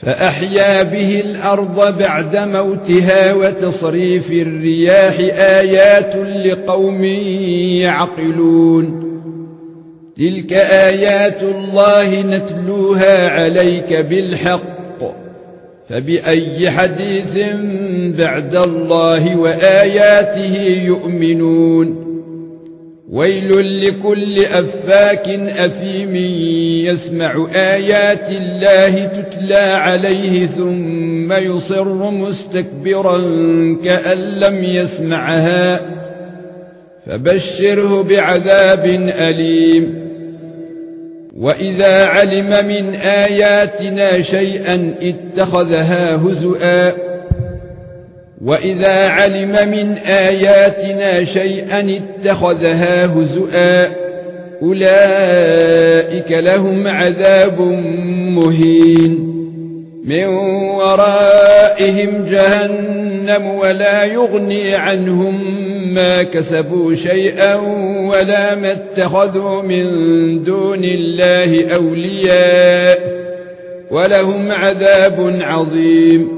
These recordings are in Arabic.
فأحيا به الأرض بعد موتها وتصريف الرياح آيات لقوم يعقلون. تلك آيات الله نتلوها عليك بالحق فبأي حديث بعد الله وآياته يؤمنون. ويل لكل أفاك أثيم يسمع آيات الله تتلى عليه ثم يصر مستكبرا كأن لم يسمعها فبشره بعذاب أليم. وإذا علم من آياتنا شيئا اتخذها هزؤا واذا علم من اياتنا شيئا اتخذها هزؤا اولئك لهم عذاب مهين من ورائهم جهنم ولا يغني عنهم ما كسبوا شيئا ولا ما اتخذوا من دون الله اولياء ولهم عذاب عظيم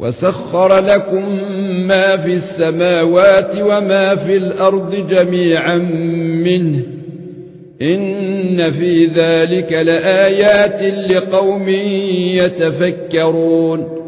وسخر لكم ما في السماوات وما في الأرض جميعا منه إن في ذلك لآيات لقوم يتفكرون